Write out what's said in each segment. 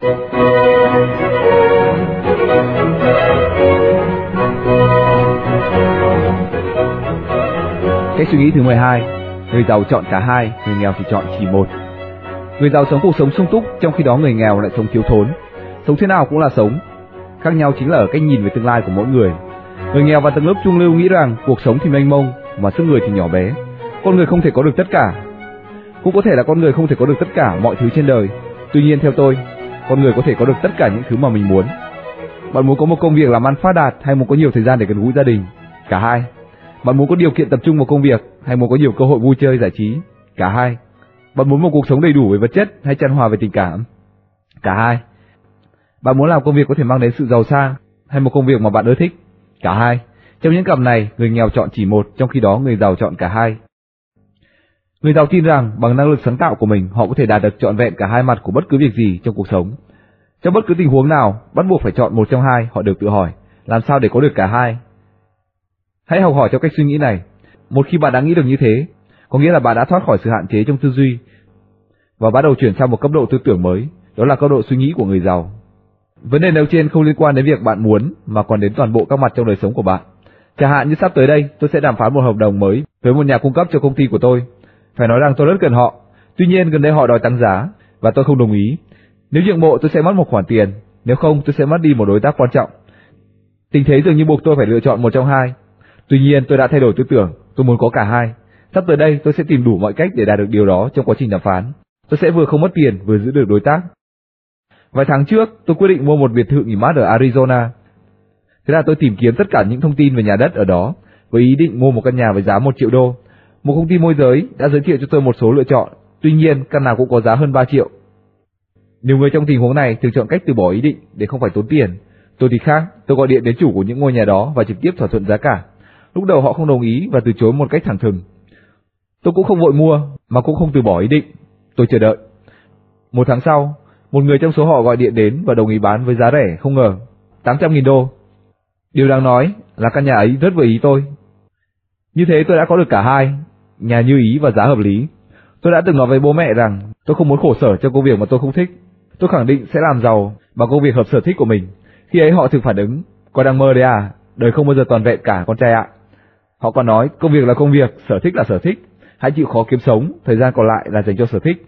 Cách suy nghĩ thứ 12, người giàu chọn cả hai, người nghèo thì chọn chỉ một. Người giàu sống cuộc sống sung túc, trong khi đó người nghèo lại sống thiếu thốn. Sống thế nào cũng là sống, khác nhau chính là ở cách nhìn về tương lai của mỗi người. Người nghèo và tầng lớp trung lưu nghĩ rằng cuộc sống thì mênh mông, mà sức người thì nhỏ bé. Con người không thể có được tất cả. Cũng có thể là con người không thể có được tất cả mọi thứ trên đời. Tuy nhiên theo tôi, con người có thể có được tất cả những thứ mà mình muốn. Bạn muốn có một công việc làm ăn phát đạt hay muốn có nhiều thời gian để gần gũi gia đình? Cả hai. Bạn muốn có điều kiện tập trung vào công việc hay muốn có nhiều cơ hội vui chơi giải trí? Cả hai. Bạn muốn một cuộc sống đầy đủ về vật chất hay chan hòa về tình cảm? Cả hai. Bạn muốn làm công việc có thể mang đến sự giàu sang hay một công việc mà bạn ưa thích? Cả hai. Trong những cặp này, người nghèo chọn chỉ một, trong khi đó người giàu chọn cả hai. Người giàu tin rằng bằng năng lực sáng tạo của mình, họ có thể đạt được trọn vẹn cả hai mặt của bất cứ việc gì trong cuộc sống. Trong bất cứ tình huống nào, bắt buộc phải chọn một trong hai, họ đều tự hỏi, làm sao để có được cả hai? Hãy học hỏi theo cách suy nghĩ này. Một khi bạn đã nghĩ được như thế, có nghĩa là bạn đã thoát khỏi sự hạn chế trong tư duy và bắt đầu chuyển sang một cấp độ tư tưởng mới, đó là cấp độ suy nghĩ của người giàu. Vấn đề nêu trên không liên quan đến việc bạn muốn mà còn đến toàn bộ các mặt trong đời sống của bạn. Chẳng hạn như sắp tới đây, tôi sẽ đàm phán một hợp đồng mới với một nhà cung cấp cho công ty của tôi. Phải nói rằng tôi rất cần họ. Tuy nhiên gần đây họ đòi tăng giá và tôi không đồng ý. Nếu nhượng bộ tôi sẽ mất một khoản tiền, nếu không tôi sẽ mất đi một đối tác quan trọng. Tình thế dường như buộc tôi phải lựa chọn một trong hai. Tuy nhiên tôi đã thay đổi tư tưởng, tôi muốn có cả hai. Sắp tới đây tôi sẽ tìm đủ mọi cách để đạt được điều đó trong quá trình đàm phán. Tôi sẽ vừa không mất tiền vừa giữ được đối tác. Vài tháng trước, tôi quyết định mua một biệt thự nghỉ mát ở Arizona. Thế là tôi tìm kiếm tất cả những thông tin về nhà đất ở đó, với ý định mua một căn nhà với giá 1 triệu đô. Một công ty môi giới đã giới thiệu cho tôi một số lựa chọn, tuy nhiên căn nào cũng có giá hơn 3 triệu. Nhiều người trong tình huống này thường chọn cách từ bỏ ý định để không phải tốn tiền. Tôi thì khác, tôi gọi điện đến chủ của những ngôi nhà đó và trực tiếp thỏa thuận giá cả. Lúc đầu họ không đồng ý và từ chối một cách thẳng thừng. Tôi cũng không vội mua, mà cũng không từ bỏ ý định. Tôi chờ đợi. Một tháng sau, một người trong số họ gọi điện đến và đồng ý bán với giá rẻ không ngờ, 800.000 đô. Điều đáng nói là căn nhà ấy rất vừa ý tôi. Như thế tôi đã có được cả hai, nhà như ý và giá hợp lý. Tôi đã từng nói với bố mẹ rằng tôi không muốn khổ sở cho công việc mà tôi không thích. Tôi khẳng định sẽ làm giàu bằng công việc hợp sở thích của mình. Khi ấy họ thường phản ứng, con đang mơ đấy à, đời không bao giờ toàn vẹn cả con trai ạ. Họ còn nói công việc là công việc, sở thích là sở thích. Hãy chịu khó kiếm sống, thời gian còn lại là dành cho sở thích.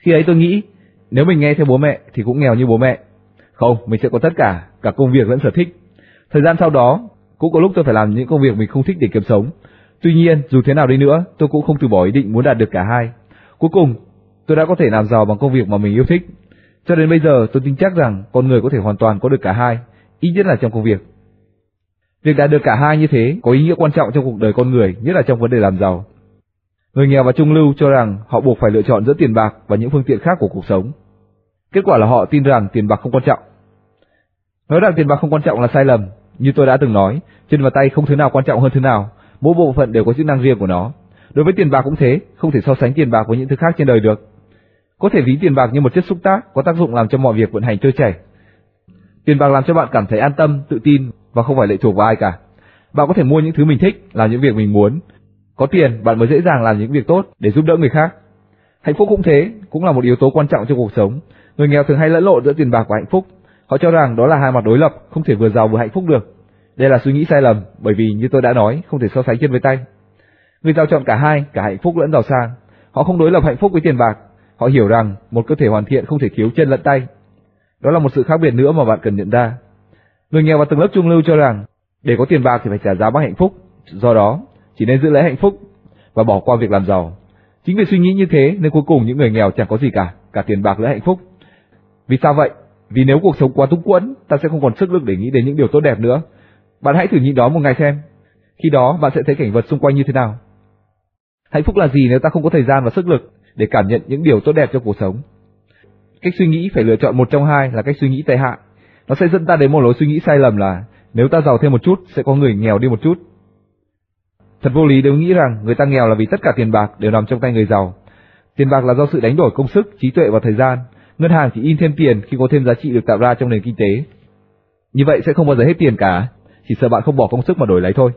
Khi ấy tôi nghĩ nếu mình nghe theo bố mẹ thì cũng nghèo như bố mẹ. Không, mình sẽ có tất cả, cả công việc lẫn sở thích. Thời gian sau đó, cũng có lúc tôi phải làm những công việc mình không thích để kiếm sống. Tuy nhiên, dù thế nào đi nữa, tôi cũng không từ bỏ ý định muốn đạt được cả hai. Cuối cùng, tôi đã có thể làm giàu bằng công việc mà mình yêu thích. Cho đến bây giờ, tôi tin chắc rằng con người có thể hoàn toàn có được cả hai, ít nhất là trong công việc. Việc đạt được cả hai như thế có ý nghĩa quan trọng trong cuộc đời con người, nhất là trong vấn đề làm giàu. Người nghèo và trung lưu cho rằng họ buộc phải lựa chọn giữa tiền bạc và những phương tiện khác của cuộc sống. Kết quả là họ tin rằng tiền bạc không quan trọng. Nói rằng tiền bạc không quan trọng là sai lầm, như tôi đã từng nói, chân và tay không thứ nào quan trọng hơn thứ nào, mỗi bộ phận đều có chức năng riêng của nó. Đối với tiền bạc cũng thế, không thể so sánh tiền bạc với những thứ khác trên đời được. Có thể ví tiền bạc như một chất xúc tác có tác dụng làm cho mọi việc vận hành trôi chảy. Tiền bạc làm cho bạn cảm thấy an tâm, tự tin và không phải lệ thuộc vào ai cả. Bạn có thể mua những thứ mình thích, làm những việc mình muốn, có tiền, bạn mới dễ dàng làm những việc tốt để giúp đỡ người khác. Hạnh phúc cũng thế, cũng là một yếu tố quan trọng trong cuộc sống. Người nghèo thường hay lẫn lộn giữa tiền bạc và hạnh phúc. Họ cho rằng đó là hai mặt đối lập, không thể vừa giàu vừa hạnh phúc được. Đây là suy nghĩ sai lầm, bởi vì như tôi đã nói, không thể so sánh chân với tay. Người giao chọn cả hai, cả hạnh phúc lẫn giàu sang. Họ không đối lập hạnh phúc với tiền bạc. Họ hiểu rằng một cơ thể hoàn thiện không thể thiếu chân lẫn tay. Đó là một sự khác biệt nữa mà bạn cần nhận ra. Người nghèo và tầng lớp trung lưu cho rằng để có tiền bạc thì phải trả giá bằng hạnh phúc. Do đó, chỉ nên giữ lấy hạnh phúc và bỏ qua việc làm giàu. Chính vì suy nghĩ như thế nên cuối cùng những người nghèo chẳng có gì cả, cả tiền bạc lẫn hạnh phúc. Vì sao vậy? Vì nếu cuộc sống quá túng quẫn, ta sẽ không còn sức lực để nghĩ đến những điều tốt đẹp nữa. Bạn hãy thử nhịn đó một ngày xem. Khi đó bạn sẽ thấy cảnh vật xung quanh như thế nào. Hạnh phúc là gì nếu ta không có thời gian và sức lực để cảm nhận những điều tốt đẹp trong cuộc sống? Cách suy nghĩ phải lựa chọn một trong hai là cách suy nghĩ tệ hại. Nó sẽ dẫn ta đến một lối suy nghĩ sai lầm là nếu ta giàu thêm một chút sẽ có người nghèo đi một chút. Thật vô lý nếu nghĩ rằng người ta nghèo là vì tất cả tiền bạc đều nằm trong tay người giàu. Tiền bạc là do sự đánh đổi công sức, trí tuệ và thời gian. Ngân hàng chỉ in thêm tiền khi có thêm giá trị được tạo ra trong nền kinh tế. Như vậy sẽ không bao giờ hết tiền cả, chỉ sợ bạn không bỏ công sức mà đổi lấy thôi.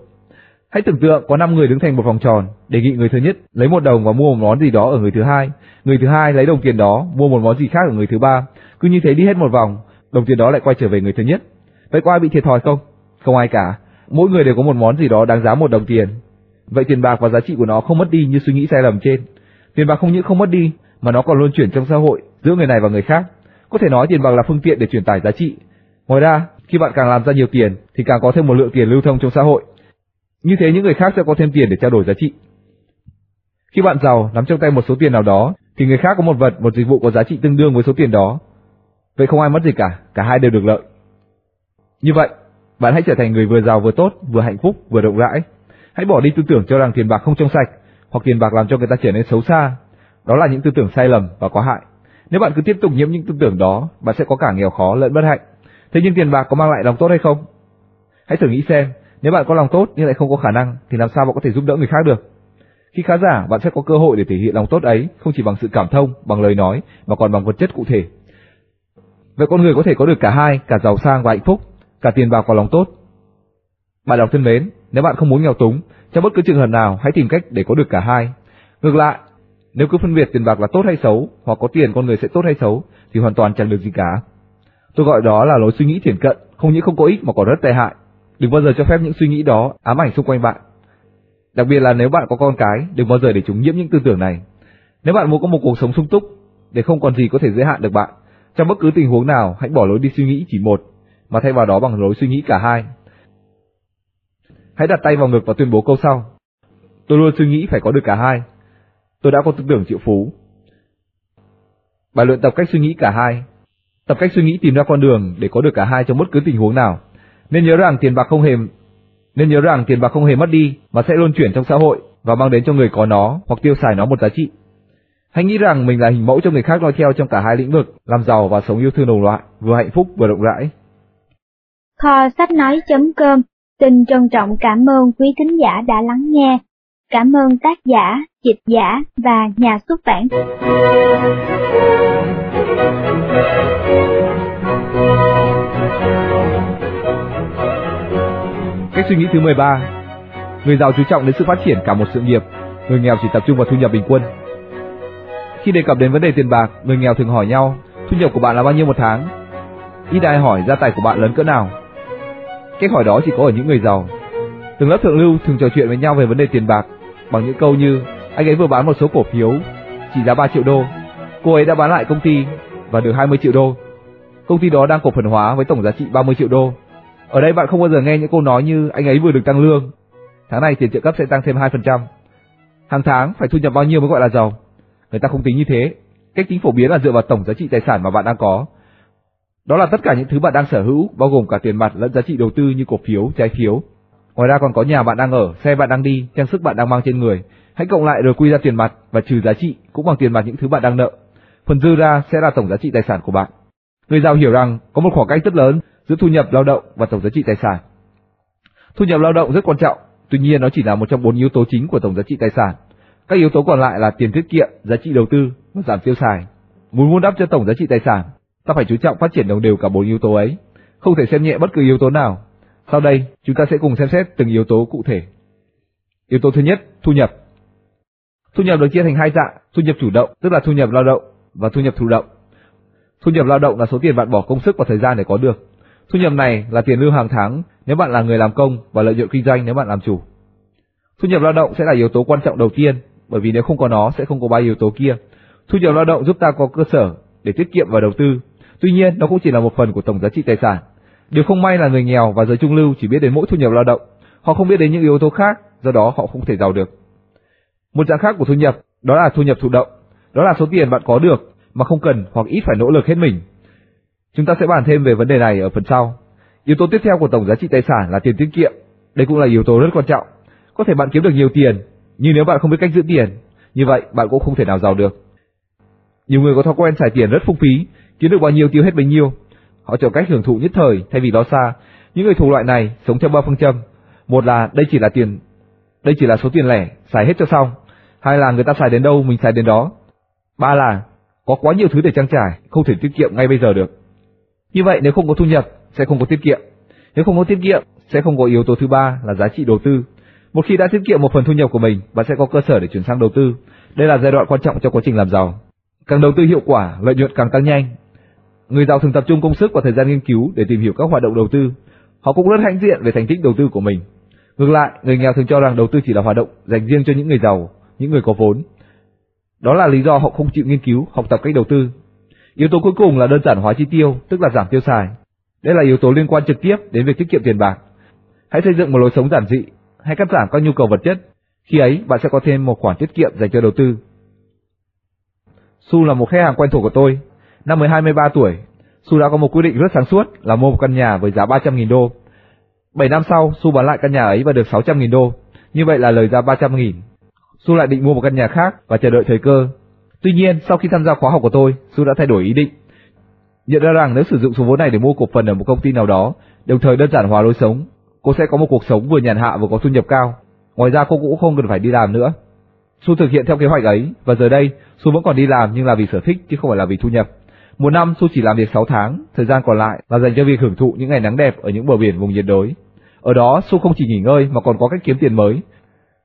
Hãy tưởng tượng có 5 người đứng thành một vòng tròn, đề nghị người thứ nhất lấy một đồng và mua một món gì đó ở người thứ hai, người thứ hai lấy đồng tiền đó mua một món gì khác ở người thứ ba, cứ như thế đi hết một vòng, đồng tiền đó lại quay trở về người thứ nhất. Vậy có ai bị thiệt thòi không? Không ai cả. Mỗi người đều có một món gì đó đáng giá một đồng tiền. Vậy tiền bạc và giá trị của nó không mất đi như suy nghĩ sai lầm trên. Tiền bạc không những không mất đi mà nó còn luân chuyển trong xã hội giữa người này và người khác. Có thể nói tiền bạc là phương tiện để truyền tải giá trị. Ngoài ra, khi bạn càng làm ra nhiều tiền thì càng có thêm một lượng tiền lưu thông trong xã hội. Như thế những người khác sẽ có thêm tiền để trao đổi giá trị. Khi bạn giàu nắm trong tay một số tiền nào đó thì người khác có một vật, một dịch vụ có giá trị tương đương với số tiền đó. Vậy không ai mất gì cả, cả hai đều được lợi. Như vậy, bạn hãy trở thành người vừa giàu vừa tốt, vừa hạnh phúc, vừa rộng rãi. Hãy bỏ đi tư tưởng cho rằng tiền bạc không trong sạch, hoặc tiền bạc làm cho người ta trở nên xấu xa. Đó là những tư tưởng sai lầm và có hại. Nếu bạn cứ tiếp tục nhiễm những tư tưởng đó, bạn sẽ có cả nghèo khó lẫn bất hạnh. Thế nhưng tiền bạc có mang lại lòng tốt hay không? Hãy thử nghĩ xem, nếu bạn có lòng tốt nhưng lại không có khả năng thì làm sao bạn có thể giúp đỡ người khác được? Khi khá giả, bạn sẽ có cơ hội để thể hiện lòng tốt ấy không chỉ bằng sự cảm thông, bằng lời nói mà còn bằng vật chất cụ thể. Vậy con người có thể có được cả hai, cả giàu sang và hạnh phúc, cả tiền bạc và lòng tốt. Bạn đọc thân mến, nếu bạn không muốn nghèo túng, trong bất cứ trường hợp nào hãy tìm cách để có được cả hai. Ngược lại, nếu cứ phân biệt tiền bạc là tốt hay xấu, hoặc có tiền con người sẽ tốt hay xấu, thì hoàn toàn chẳng được gì cả. Tôi gọi đó là lối suy nghĩ thiển cận, không những không có ích mà còn rất tệ hại. Đừng bao giờ cho phép những suy nghĩ đó ám ảnh xung quanh bạn. Đặc biệt là nếu bạn có con cái, đừng bao giờ để chúng nhiễm những tư tưởng này. Nếu bạn muốn có một cuộc sống sung túc, để không còn gì có thể giới hạn được bạn, trong bất cứ tình huống nào hãy bỏ lối đi suy nghĩ chỉ một, mà thay vào đó bằng lối suy nghĩ cả hai. Hãy đặt tay vào ngực và tuyên bố câu sau. Tôi luôn suy nghĩ phải có được cả hai. Tôi đã có tư tưởng triệu phú. Bài luyện tập cách suy nghĩ cả hai. Tập cách suy nghĩ tìm ra con đường để có được cả hai trong bất cứ tình huống nào. Nên nhớ rằng tiền bạc không hề nên nhớ rằng tiền bạc không hề mất đi mà sẽ luôn chuyển trong xã hội và mang đến cho người có nó hoặc tiêu xài nó một giá trị. Hãy nghĩ rằng mình là hình mẫu cho người khác noi theo trong cả hai lĩnh vực, làm giàu và sống yêu thương đồng loại, vừa hạnh phúc vừa rộng rãi. Kho sách nói.com Xin trân trọng cảm ơn quý thính giả đã lắng nghe. Cảm ơn tác giả, dịch giả và nhà xuất bản. Suy nghĩ thứ 13 Người giàu chú trọng đến sự phát triển cả một sự nghiệp, người nghèo chỉ tập trung vào thu nhập bình quân. Khi đề cập đến vấn đề tiền bạc, người nghèo thường hỏi nhau, thu nhập của bạn là bao nhiêu một tháng? Ít ai hỏi gia tài của bạn lớn cỡ nào. Cách hỏi đó chỉ có ở những người giàu. Từng lớp thượng lưu thường trò chuyện với nhau về vấn đề tiền bạc bằng những câu như anh ấy vừa bán một số cổ phiếu chỉ giá 3 triệu đô, cô ấy đã bán lại công ty và được 20 triệu đô. Công ty đó đang cổ phần hóa với tổng giá trị 30 triệu đô. Ở đây bạn không bao giờ nghe những câu nói như anh ấy vừa được tăng lương, tháng này tiền trợ cấp sẽ tăng thêm 2%. Hàng tháng phải thu nhập bao nhiêu mới gọi là giàu? Người ta không tính như thế. Cách tính phổ biến là dựa vào tổng giá trị tài sản mà bạn đang có. Đó là tất cả những thứ bạn đang sở hữu, bao gồm cả tiền mặt lẫn giá trị đầu tư như cổ phiếu, trái phiếu. Ngoài ra còn có nhà bạn đang ở, xe bạn đang đi, trang sức bạn đang mang trên người. Hãy cộng lại rồi quy ra tiền mặt và trừ giá trị cũng bằng tiền mặt những thứ bạn đang nợ. Phần dư ra sẽ là tổng giá trị tài sản của bạn. Người giàu hiểu rằng có một khoảng cách rất lớn giữa thu nhập lao động và tổng giá trị tài sản. Thu nhập lao động rất quan trọng, tuy nhiên nó chỉ là một trong bốn yếu tố chính của tổng giá trị tài sản. Các yếu tố còn lại là tiền tiết kiệm, giá trị đầu tư và giảm tiêu xài. Muốn vun đắp cho tổng giá trị tài sản, ta phải chú trọng phát triển đồng đều cả bốn yếu tố ấy, không thể xem nhẹ bất cứ yếu tố nào. Sau đây, chúng ta sẽ cùng xem xét từng yếu tố cụ thể. Yếu tố thứ nhất, thu nhập. Thu nhập được chia thành hai dạng, thu nhập chủ động, tức là thu nhập lao động và thu nhập thụ động. Thu nhập lao động là số tiền bạn bỏ công sức và thời gian để có được. Thu nhập này là tiền lương hàng tháng nếu bạn là người làm công và lợi nhuận kinh doanh nếu bạn làm chủ. Thu nhập lao động sẽ là yếu tố quan trọng đầu tiên, bởi vì nếu không có nó sẽ không có ba yếu tố kia. Thu nhập lao động giúp ta có cơ sở để tiết kiệm và đầu tư. Tuy nhiên, nó cũng chỉ là một phần của tổng giá trị tài sản. Điều không may là người nghèo và giới trung lưu chỉ biết đến mỗi thu nhập lao động, họ không biết đến những yếu tố khác, do đó họ không thể giàu được. Một dạng khác của thu nhập, đó là thu nhập thụ động. Đó là số tiền bạn có được mà không cần hoặc ít phải nỗ lực hết mình. Chúng ta sẽ bàn thêm về vấn đề này ở phần sau. Yếu tố tiếp theo của tổng giá trị tài sản là tiền tiết kiệm. Đây cũng là yếu tố rất quan trọng. Có thể bạn kiếm được nhiều tiền, nhưng nếu bạn không biết cách giữ tiền, như vậy bạn cũng không thể nào giàu được. Nhiều người có thói quen xài tiền rất phung phí, kiếm được bao nhiêu tiêu hết bấy nhiêu. Họ chọn cách hưởng thụ nhất thời thay vì lo xa. Những người thuộc loại này sống theo ba phương châm. Một là đây chỉ là tiền, đây chỉ là số tiền lẻ, xài hết cho xong. Hai là người ta xài đến đâu mình xài đến đó. Ba là có quá nhiều thứ để trang trải, không thể tiết kiệm ngay bây giờ được. Như vậy nếu không có thu nhập sẽ không có tiết kiệm. Nếu không có tiết kiệm sẽ không có yếu tố thứ ba là giá trị đầu tư. Một khi đã tiết kiệm một phần thu nhập của mình, bạn sẽ có cơ sở để chuyển sang đầu tư. Đây là giai đoạn quan trọng trong quá trình làm giàu. Càng đầu tư hiệu quả, lợi nhuận càng tăng nhanh. Người giàu thường tập trung công sức và thời gian nghiên cứu để tìm hiểu các hoạt động đầu tư. Họ cũng rất hãnh diện về thành tích đầu tư của mình. Ngược lại, người nghèo thường cho rằng đầu tư chỉ là hoạt động dành riêng cho những người giàu, những người có vốn. Đó là lý do họ không chịu nghiên cứu, học tập cách đầu tư. Yếu tố cuối cùng là đơn giản hóa chi tiêu, tức là giảm tiêu xài. Đây là yếu tố liên quan trực tiếp đến việc tiết kiệm tiền bạc. Hãy xây dựng một lối sống giản dị, hay cắt giảm các nhu cầu vật chất. Khi ấy, bạn sẽ có thêm một khoản tiết kiệm dành cho đầu tư. Su là một khách hàng quen thuộc của tôi. Năm mới 23 tuổi, Su đã có một quyết định rất sáng suốt là mua một căn nhà với giá 300.000 đô. 7 năm sau, Su bán lại căn nhà ấy và được 600.000 đô. Như vậy là lời ra 300.000. Su lại định mua một căn nhà khác và chờ đợi thời cơ. Tuy nhiên, sau khi tham gia khóa học của tôi, Su đã thay đổi ý định. Nhận ra rằng nếu sử dụng số vốn này để mua cổ phần ở một công ty nào đó, đồng thời đơn giản hóa lối sống, cô sẽ có một cuộc sống vừa nhàn hạ vừa có thu nhập cao. Ngoài ra cô cũng không cần phải đi làm nữa. Su thực hiện theo kế hoạch ấy và giờ đây Su vẫn còn đi làm nhưng là vì sở thích chứ không phải là vì thu nhập. Một năm Su chỉ làm việc 6 tháng, thời gian còn lại là dành cho việc hưởng thụ những ngày nắng đẹp ở những bờ biển vùng nhiệt đới. Ở đó Su không chỉ nghỉ ngơi mà còn có cách kiếm tiền mới.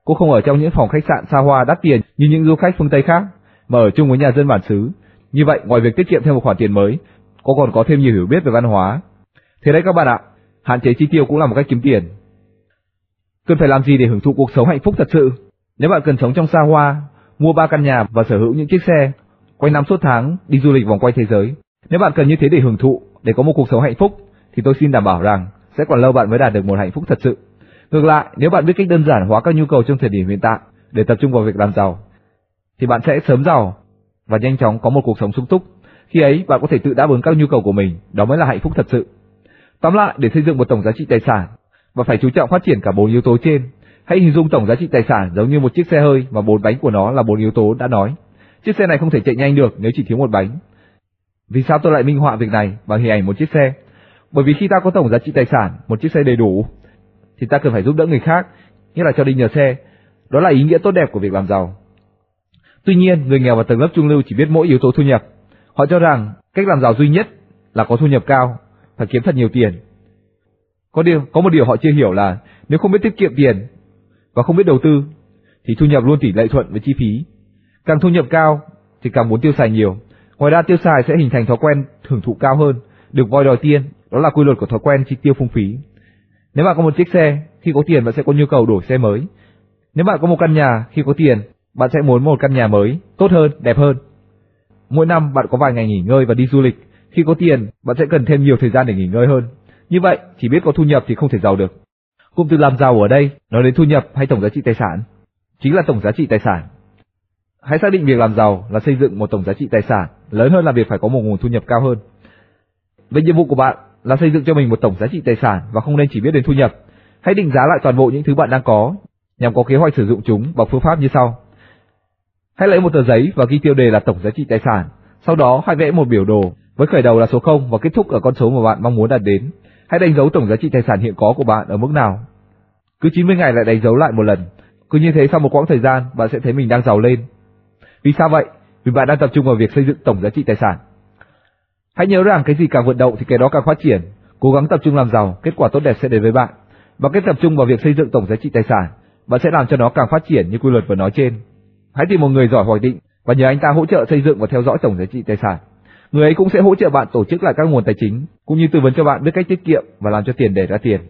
Cô không ở trong những phòng khách sạn xa hoa đắt tiền như những du khách phương Tây khác, mà ở chung với nhà dân bản xứ. Như vậy, ngoài việc tiết kiệm thêm một khoản tiền mới, cô còn có thêm nhiều hiểu biết về văn hóa. Thế đấy các bạn ạ, hạn chế chi tiêu cũng là một cách kiếm tiền. Cần phải làm gì để hưởng thụ cuộc sống hạnh phúc thật sự? Nếu bạn cần sống trong xa hoa, mua ba căn nhà và sở hữu những chiếc xe, quanh năm suốt tháng đi du lịch vòng quanh thế giới, nếu bạn cần như thế để hưởng thụ, để có một cuộc sống hạnh phúc, thì tôi xin đảm bảo rằng sẽ còn lâu bạn mới đạt được một hạnh phúc thật sự. Ngược lại, nếu bạn biết cách đơn giản hóa các nhu cầu trong thời điểm hiện tại để tập trung vào việc làm giàu, thì bạn sẽ sớm giàu và nhanh chóng có một cuộc sống sung túc. Khi ấy, bạn có thể tự đáp ứng các nhu cầu của mình, đó mới là hạnh phúc thật sự. Tóm lại, để xây dựng một tổng giá trị tài sản, và phải chú trọng phát triển cả bốn yếu tố trên. Hãy hình dung tổng giá trị tài sản giống như một chiếc xe hơi mà bốn bánh của nó là bốn yếu tố đã nói. Chiếc xe này không thể chạy nhanh được nếu chỉ thiếu một bánh. Vì sao tôi lại minh họa việc này bằng hình ảnh một chiếc xe? Bởi vì khi ta có tổng giá trị tài sản, một chiếc xe đầy đủ, thì ta cần phải giúp đỡ người khác, như là cho đi nhờ xe. Đó là ý nghĩa tốt đẹp của việc làm giàu. Tuy nhiên, người nghèo và tầng lớp trung lưu chỉ biết mỗi yếu tố thu nhập. Họ cho rằng cách làm giàu duy nhất là có thu nhập cao, phải kiếm thật nhiều tiền. Có điều, có một điều họ chưa hiểu là nếu không biết tiết kiệm tiền và không biết đầu tư thì thu nhập luôn tỷ lệ thuận với chi phí. Càng thu nhập cao thì càng muốn tiêu xài nhiều. Ngoài ra tiêu xài sẽ hình thành thói quen hưởng thụ cao hơn, được voi đòi tiền, đó là quy luật của thói quen chi tiêu phung phí. Nếu bạn có một chiếc xe, khi có tiền bạn sẽ có nhu cầu đổi xe mới. Nếu bạn có một căn nhà, khi có tiền, bạn sẽ muốn một căn nhà mới, tốt hơn, đẹp hơn. Mỗi năm bạn có vài ngày nghỉ ngơi và đi du lịch, khi có tiền, bạn sẽ cần thêm nhiều thời gian để nghỉ ngơi hơn. Như vậy, chỉ biết có thu nhập thì không thể giàu được. Cụm từ làm giàu ở đây nói đến thu nhập hay tổng giá trị tài sản, chính là tổng giá trị tài sản. Hãy xác định việc làm giàu là xây dựng một tổng giá trị tài sản lớn hơn là việc phải có một nguồn thu nhập cao hơn. Vậy nhiệm vụ của bạn là xây dựng cho mình một tổng giá trị tài sản và không nên chỉ biết đến thu nhập. Hãy định giá lại toàn bộ những thứ bạn đang có nhằm có kế hoạch sử dụng chúng bằng phương pháp như sau. Hãy lấy một tờ giấy và ghi tiêu đề là tổng giá trị tài sản. Sau đó hãy vẽ một biểu đồ với khởi đầu là số 0 và kết thúc ở con số mà bạn mong muốn đạt đến. Hãy đánh dấu tổng giá trị tài sản hiện có của bạn ở mức nào. Cứ 90 ngày lại đánh dấu lại một lần. Cứ như thế sau một quãng thời gian, bạn sẽ thấy mình đang giàu lên. Vì sao vậy? Vì bạn đang tập trung vào việc xây dựng tổng giá trị tài sản. Hãy nhớ rằng cái gì càng vận động thì cái đó càng phát triển. Cố gắng tập trung làm giàu, kết quả tốt đẹp sẽ đến với bạn. Bằng cách tập trung vào việc xây dựng tổng giá trị tài sản, bạn sẽ làm cho nó càng phát triển như quy luật vừa nói trên. Hãy tìm một người giỏi hoạch định và nhờ anh ta hỗ trợ xây dựng và theo dõi tổng giá trị tài sản. Người ấy cũng sẽ hỗ trợ bạn tổ chức lại các nguồn tài chính, cũng như tư vấn cho bạn biết cách tiết kiệm và làm cho tiền để ra tiền.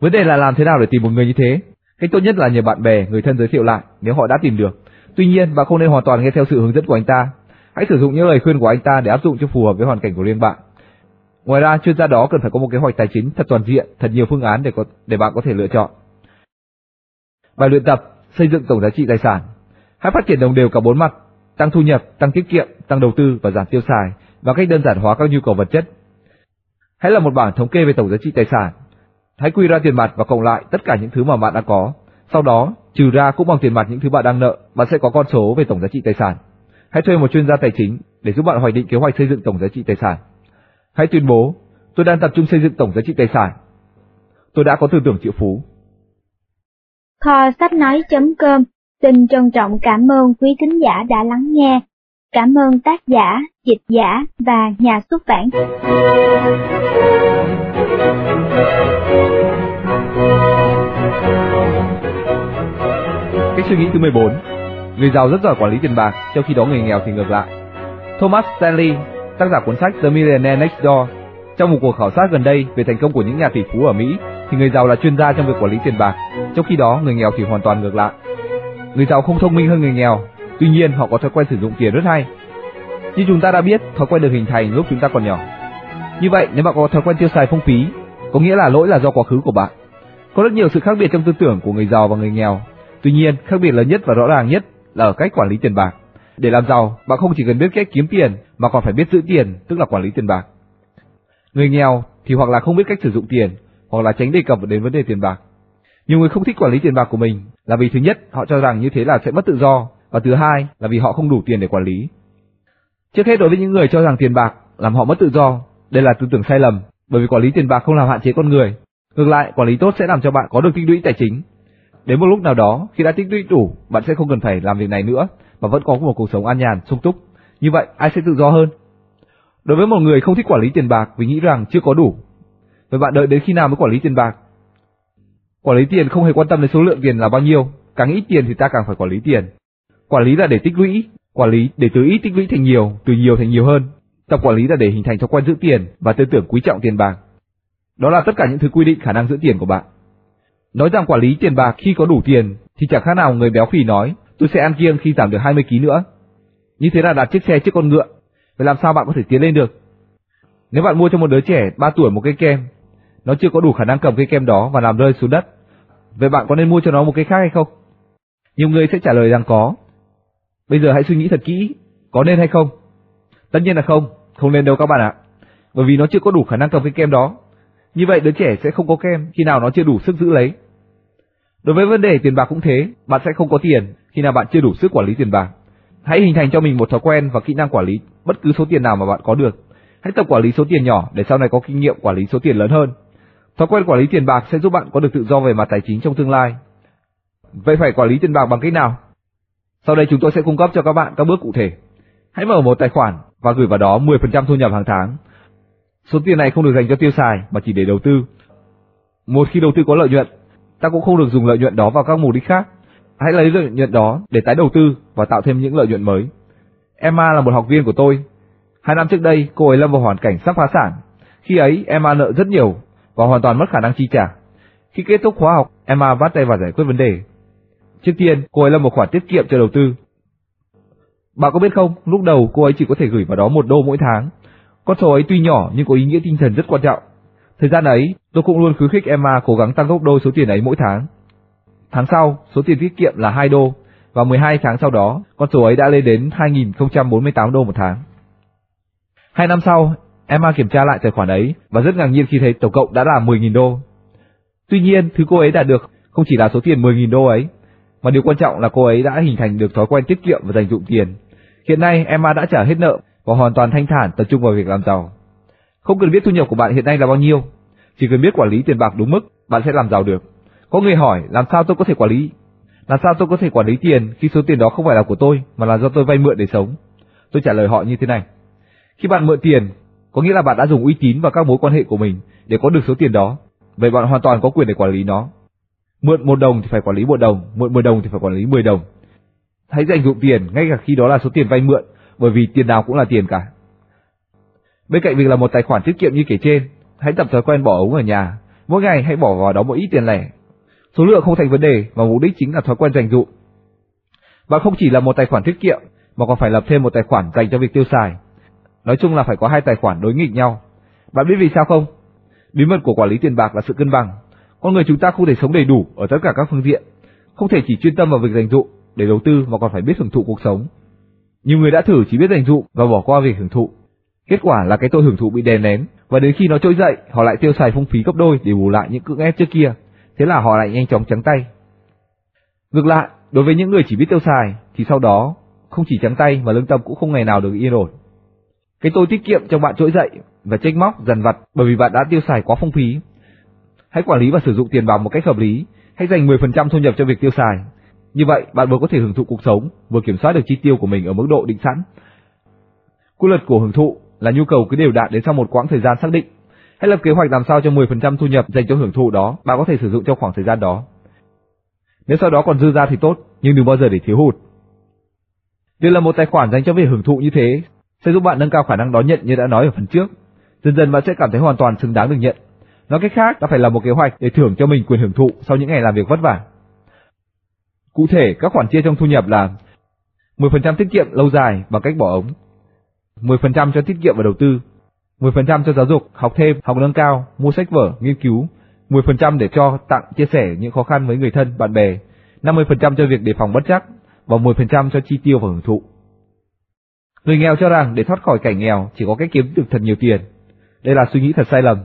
Vấn đề là làm thế nào để tìm một người như thế? Cách tốt nhất là nhờ bạn bè, người thân giới thiệu lại nếu họ đã tìm được. Tuy nhiên, bạn không nên hoàn toàn nghe theo sự hướng dẫn của anh ta. Hãy sử dụng những lời khuyên của anh ta để áp dụng cho phù hợp với hoàn cảnh của riêng bạn. Ngoài ra, chuyên gia đó cần phải có một kế hoạch tài chính thật toàn diện, thật nhiều phương án để có để bạn có thể lựa chọn. Bài luyện tập xây dựng tổng giá trị tài sản. Hãy phát triển đồng đều cả bốn mặt, tăng thu nhập, tăng tiết kiệm, tăng đầu tư và giảm tiêu xài bằng cách đơn giản hóa các nhu cầu vật chất. Hãy là một bảng thống kê về tổng giá trị tài sản. Hãy quy ra tiền mặt và cộng lại tất cả những thứ mà bạn đã có. Sau đó, trừ ra cũng bằng tiền mặt những thứ bạn đang nợ, bạn sẽ có con số về tổng giá trị tài sản. Hãy thuê một chuyên gia tài chính để giúp bạn hoạch định kế hoạch xây dựng tổng giá trị tài sản. Hãy tuyên bố, tôi đang tập trung xây dựng tổng giá trị tài sản. Tôi đã có tư tưởng triệu phú. Kho sách nói.com xin trân trọng cảm ơn quý thính giả đã lắng nghe. Cảm ơn tác giả, dịch giả và nhà xuất bản. Cách suy nghĩ thứ 14. Người giàu rất giỏi quản lý tiền bạc, trong khi đó người nghèo thì ngược lại. Thomas Stanley, tác giả cuốn sách The Millionaire Next Door, trong một cuộc khảo sát gần đây về thành công của những nhà tỷ phú ở Mỹ, thì người giàu là chuyên gia trong việc quản lý tiền bạc, trong khi đó người nghèo thì hoàn toàn ngược lại. Người giàu không thông minh hơn người nghèo, tuy nhiên họ có thói quen sử dụng tiền rất hay. Như chúng ta đã biết, thói quen được hình thành lúc chúng ta còn nhỏ. Như vậy, nếu bạn có thói quen tiêu xài phung phí, có nghĩa là lỗi là do quá khứ của bạn. Có rất nhiều sự khác biệt trong tư tưởng của người giàu và người nghèo. Tuy nhiên, khác biệt lớn nhất và rõ ràng nhất là ở cách quản lý tiền bạc. Để làm giàu, bạn không chỉ cần biết cách kiếm tiền mà còn phải biết giữ tiền, tức là quản lý tiền bạc. Người nghèo thì hoặc là không biết cách sử dụng tiền, hoặc là tránh đề cập đến vấn đề tiền bạc. Nhiều người không thích quản lý tiền bạc của mình là vì thứ nhất, họ cho rằng như thế là sẽ mất tự do, và thứ hai là vì họ không đủ tiền để quản lý. Trước hết đối với những người cho rằng tiền bạc làm họ mất tự do, đây là tư tưởng sai lầm, bởi vì quản lý tiền bạc không làm hạn chế con người. Ngược lại, quản lý tốt sẽ làm cho bạn có được tích lũy tài chính. Đến một lúc nào đó, khi đã tích lũy đủ, bạn sẽ không cần phải làm việc này nữa, mà vẫn có một cuộc sống an nhàn, sung túc. Như vậy, ai sẽ tự do hơn? Đối với một người không thích quản lý tiền bạc vì nghĩ rằng chưa có đủ, vậy bạn đợi đến khi nào mới quản lý tiền bạc? Quản lý tiền không hề quan tâm đến số lượng tiền là bao nhiêu, càng ít tiền thì ta càng phải quản lý tiền. Quản lý là để tích lũy, quản lý để từ ít tích lũy thành nhiều, từ nhiều thành nhiều hơn. Tập quản lý là để hình thành thói quen giữ tiền và tư tưởng quý trọng tiền bạc. Đó là tất cả những thứ quy định khả năng giữ tiền của bạn. Nói rằng quản lý tiền bạc khi có đủ tiền thì chẳng khác nào người béo phì nói tôi sẽ ăn kiêng khi giảm được 20 kg nữa. Như thế là đặt chiếc xe trước con ngựa. Vậy làm sao bạn có thể tiến lên được? Nếu bạn mua cho một đứa trẻ 3 tuổi một cây kem, nó chưa có đủ khả năng cầm cây kem đó và làm rơi xuống đất. Vậy bạn có nên mua cho nó một cây khác hay không? Nhiều người sẽ trả lời rằng có. Bây giờ hãy suy nghĩ thật kỹ, có nên hay không? Tất nhiên là không, không nên đâu các bạn ạ. Bởi vì nó chưa có đủ khả năng cầm cây kem đó. Như vậy đứa trẻ sẽ không có kem khi nào nó chưa đủ sức giữ lấy. Đối với vấn đề tiền bạc cũng thế, bạn sẽ không có tiền khi nào bạn chưa đủ sức quản lý tiền bạc. Hãy hình thành cho mình một thói quen và kỹ năng quản lý bất cứ số tiền nào mà bạn có được. Hãy tập quản lý số tiền nhỏ để sau này có kinh nghiệm quản lý số tiền lớn hơn. Thói quen quản lý tiền bạc sẽ giúp bạn có được tự do về mặt tài chính trong tương lai. Vậy phải quản lý tiền bạc bằng cách nào? Sau đây chúng tôi sẽ cung cấp cho các bạn các bước cụ thể. Hãy mở một tài khoản và gửi vào đó 10% thu nhập hàng tháng. Số tiền này không được dành cho tiêu xài mà chỉ để đầu tư. Một khi đầu tư có lợi nhuận, ta cũng không được dùng lợi nhuận đó vào các mục đích khác. Hãy lấy lợi nhuận đó để tái đầu tư và tạo thêm những lợi nhuận mới. Emma là một học viên của tôi. Hai năm trước đây, cô ấy lâm vào hoàn cảnh sắp phá sản. Khi ấy, Emma nợ rất nhiều và hoàn toàn mất khả năng chi trả. Khi kết thúc khóa học, Emma bắt tay vào giải quyết vấn đề. Trước tiên, cô ấy là một khoản tiết kiệm cho đầu tư. Bạn có biết không, lúc đầu cô ấy chỉ có thể gửi vào đó một đô mỗi tháng. Con số ấy tuy nhỏ nhưng có ý nghĩa tinh thần rất quan trọng. Thời gian ấy, tôi cũng luôn khuyến khích Emma cố gắng tăng gấp đôi số tiền ấy mỗi tháng. Tháng sau, số tiền tiết kiệm là 2 đô, và 12 tháng sau đó, con số ấy đã lên đến 2.048 đô một tháng. Hai năm sau, Emma kiểm tra lại tài khoản ấy và rất ngạc nhiên khi thấy tổng cộng đã là 10.000 đô. Tuy nhiên, thứ cô ấy đạt được không chỉ là số tiền 10.000 đô ấy, mà điều quan trọng là cô ấy đã hình thành được thói quen tiết kiệm và dành dụm tiền. Hiện nay Emma đã trả hết nợ và hoàn toàn thanh thản tập trung vào việc làm giàu. Không cần biết thu nhập của bạn hiện nay là bao nhiêu, chỉ cần biết quản lý tiền bạc đúng mức, bạn sẽ làm giàu được. Có người hỏi làm sao tôi có thể quản lý? Làm sao tôi có thể quản lý tiền khi số tiền đó không phải là của tôi mà là do tôi vay mượn để sống? Tôi trả lời họ như thế này. Khi bạn mượn tiền, có nghĩa là bạn đã dùng uy tín và các mối quan hệ của mình để có được số tiền đó. Vậy bạn hoàn toàn có quyền để quản lý nó. Mượn một đồng thì phải quản lý một đồng, mượn 10 đồng thì phải quản lý 10 đồng. Hãy dành dụng tiền ngay cả khi đó là số tiền vay mượn, bởi vì tiền nào cũng là tiền cả. Bên cạnh việc là một tài khoản tiết kiệm như kể trên, hãy tập thói quen bỏ ống ở nhà. Mỗi ngày hãy bỏ vào đó một ít tiền lẻ. Số lượng không thành vấn đề và mục đích chính là thói quen dành dụng. Bạn không chỉ là một tài khoản tiết kiệm mà còn phải lập thêm một tài khoản dành cho việc tiêu xài. Nói chung là phải có hai tài khoản đối nghịch nhau. Bạn biết vì sao không? Bí mật của quản lý tiền bạc là sự cân bằng. Con người chúng ta không thể sống đầy đủ ở tất cả các phương diện, không thể chỉ chuyên tâm vào việc dành dụ để đầu tư mà còn phải biết hưởng thụ cuộc sống. Nhiều người đã thử chỉ biết dành dụ và bỏ qua việc hưởng thụ. Kết quả là cái tôi hưởng thụ bị đè nén và đến khi nó trỗi dậy, họ lại tiêu xài phung phí gấp đôi để bù lại những cưỡng ép trước kia. Thế là họ lại nhanh chóng trắng tay. Ngược lại, đối với những người chỉ biết tiêu xài thì sau đó không chỉ trắng tay mà lương tâm cũng không ngày nào được yên ổn. Cái tôi tiết kiệm trong bạn trỗi dậy và trách móc dần vặt bởi vì bạn đã tiêu xài quá phong phí Hãy quản lý và sử dụng tiền bạc một cách hợp lý, hãy dành 10% thu nhập cho việc tiêu xài. Như vậy, bạn vừa có thể hưởng thụ cuộc sống, vừa kiểm soát được chi tiêu của mình ở mức độ định sẵn. Quy luật của hưởng thụ là nhu cầu cứ đều đặn đến sau một quãng thời gian xác định. Hãy lập kế hoạch làm sao cho 10% thu nhập dành cho hưởng thụ đó bạn có thể sử dụng trong khoảng thời gian đó. Nếu sau đó còn dư ra thì tốt, nhưng đừng bao giờ để thiếu hụt. Việc là một tài khoản dành cho việc hưởng thụ như thế sẽ giúp bạn nâng cao khả năng đón nhận như đã nói ở phần trước. Dần dần bạn sẽ cảm thấy hoàn toàn xứng đáng được nhận. Nói cách khác, ta phải làm một kế hoạch để thưởng cho mình quyền hưởng thụ sau những ngày làm việc vất vả. Cụ thể, các khoản chia trong thu nhập là 10% tiết kiệm lâu dài bằng cách bỏ ống, 10% cho tiết kiệm và đầu tư, 10% cho giáo dục, học thêm, học nâng cao, mua sách vở, nghiên cứu, 10% để cho tặng chia sẻ những khó khăn với người thân, bạn bè, 50% cho việc đề phòng bất chắc và 10% cho chi tiêu và hưởng thụ. Người nghèo cho rằng để thoát khỏi cảnh nghèo chỉ có cách kiếm được thật nhiều tiền. Đây là suy nghĩ thật sai lầm.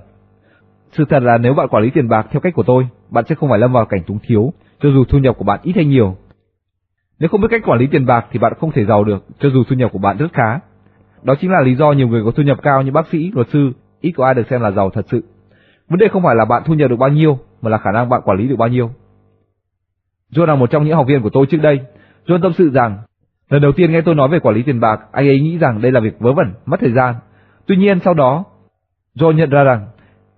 Sự thật là nếu bạn quản lý tiền bạc theo cách của tôi, bạn sẽ không phải lâm vào cảnh túng thiếu, cho dù thu nhập của bạn ít hay nhiều. Nếu không biết cách quản lý tiền bạc thì bạn không thể giàu được, cho dù thu nhập của bạn rất khá. Đó chính là lý do nhiều người có thu nhập cao như bác sĩ, luật sư, ít có ai được xem là giàu thật sự. Vấn đề không phải là bạn thu nhập được bao nhiêu, mà là khả năng bạn quản lý được bao nhiêu. John là một trong những học viên của tôi trước đây. John tâm sự rằng, lần đầu tiên nghe tôi nói về quản lý tiền bạc, anh ấy nghĩ rằng đây là việc vớ vẩn, mất thời gian. Tuy nhiên sau đó, John nhận ra rằng,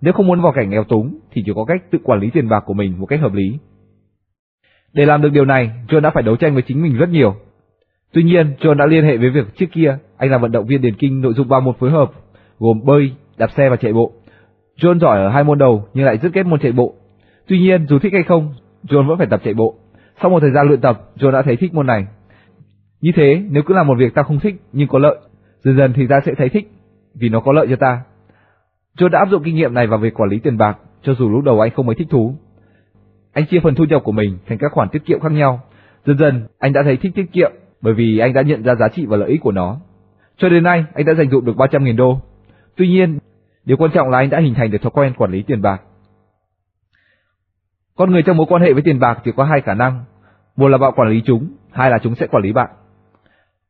nếu không muốn vào cảnh nghèo túng, thì chỉ có cách tự quản lý tiền bạc của mình một cách hợp lý. Để làm được điều này, John đã phải đấu tranh với chính mình rất nhiều. Tuy nhiên, John đã liên hệ với việc trước kia anh là vận động viên điền kinh nội dung ba môn phối hợp, gồm bơi, đạp xe và chạy bộ. John giỏi ở hai môn đầu nhưng lại rất ghét môn chạy bộ. Tuy nhiên, dù thích hay không, John vẫn phải tập chạy bộ. Sau một thời gian luyện tập, John đã thấy thích môn này. Như thế, nếu cứ làm một việc ta không thích nhưng có lợi, dần dần thì ta sẽ thấy thích vì nó có lợi cho ta. Joe đã áp dụng kinh nghiệm này vào việc quản lý tiền bạc, cho dù lúc đầu anh không mấy thích thú. Anh chia phần thu nhập của mình thành các khoản tiết kiệm khác nhau. Dần dần, anh đã thấy thích tiết kiệm bởi vì anh đã nhận ra giá trị và lợi ích của nó. Cho đến nay, anh đã dành dụm được 300.000 đô. Tuy nhiên, điều quan trọng là anh đã hình thành được thói quen quản lý tiền bạc. Con người trong mối quan hệ với tiền bạc thì có hai khả năng, một là bạn quản lý chúng, hai là chúng sẽ quản lý bạn.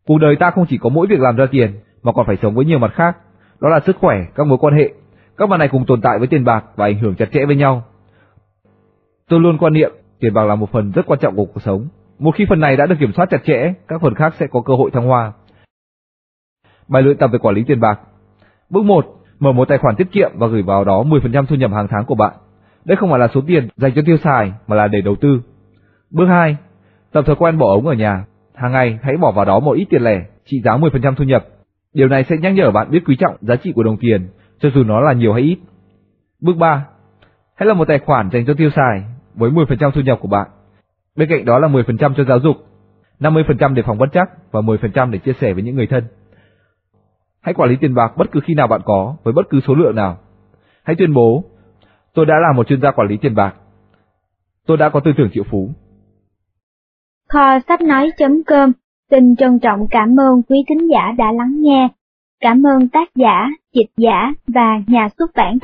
Cuộc đời ta không chỉ có mỗi việc làm ra tiền, mà còn phải sống với nhiều mặt khác, đó là sức khỏe, các mối quan hệ. Các mặt này cùng tồn tại với tiền bạc và ảnh hưởng chặt chẽ với nhau. Tôi luôn quan niệm tiền bạc là một phần rất quan trọng của cuộc sống. Một khi phần này đã được kiểm soát chặt chẽ, các phần khác sẽ có cơ hội thăng hoa. Bài luyện tập về quản lý tiền bạc. Bước 1. Mở một tài khoản tiết kiệm và gửi vào đó 10% thu nhập hàng tháng của bạn. Đây không phải là số tiền dành cho tiêu xài mà là để đầu tư. Bước 2. Tập thói quen bỏ ống ở nhà. Hàng ngày hãy bỏ vào đó một ít tiền lẻ, trị giá 10% thu nhập. Điều này sẽ nhắc nhở bạn biết quý trọng giá trị của đồng tiền, cho dù nó là nhiều hay ít. Bước 3. Hãy là một tài khoản dành cho tiêu xài với 10% thu nhập của bạn. Bên cạnh đó là 10% cho giáo dục, 50% để phòng bất chắc và 10% để chia sẻ với những người thân. Hãy quản lý tiền bạc bất cứ khi nào bạn có với bất cứ số lượng nào. Hãy tuyên bố, tôi đã là một chuyên gia quản lý tiền bạc. Tôi đã có tư tưởng triệu phú. Kho sách nói.com xin trân trọng cảm ơn quý thính giả đã lắng nghe. Cảm ơn tác giả, dịch giả và nhà xuất bản.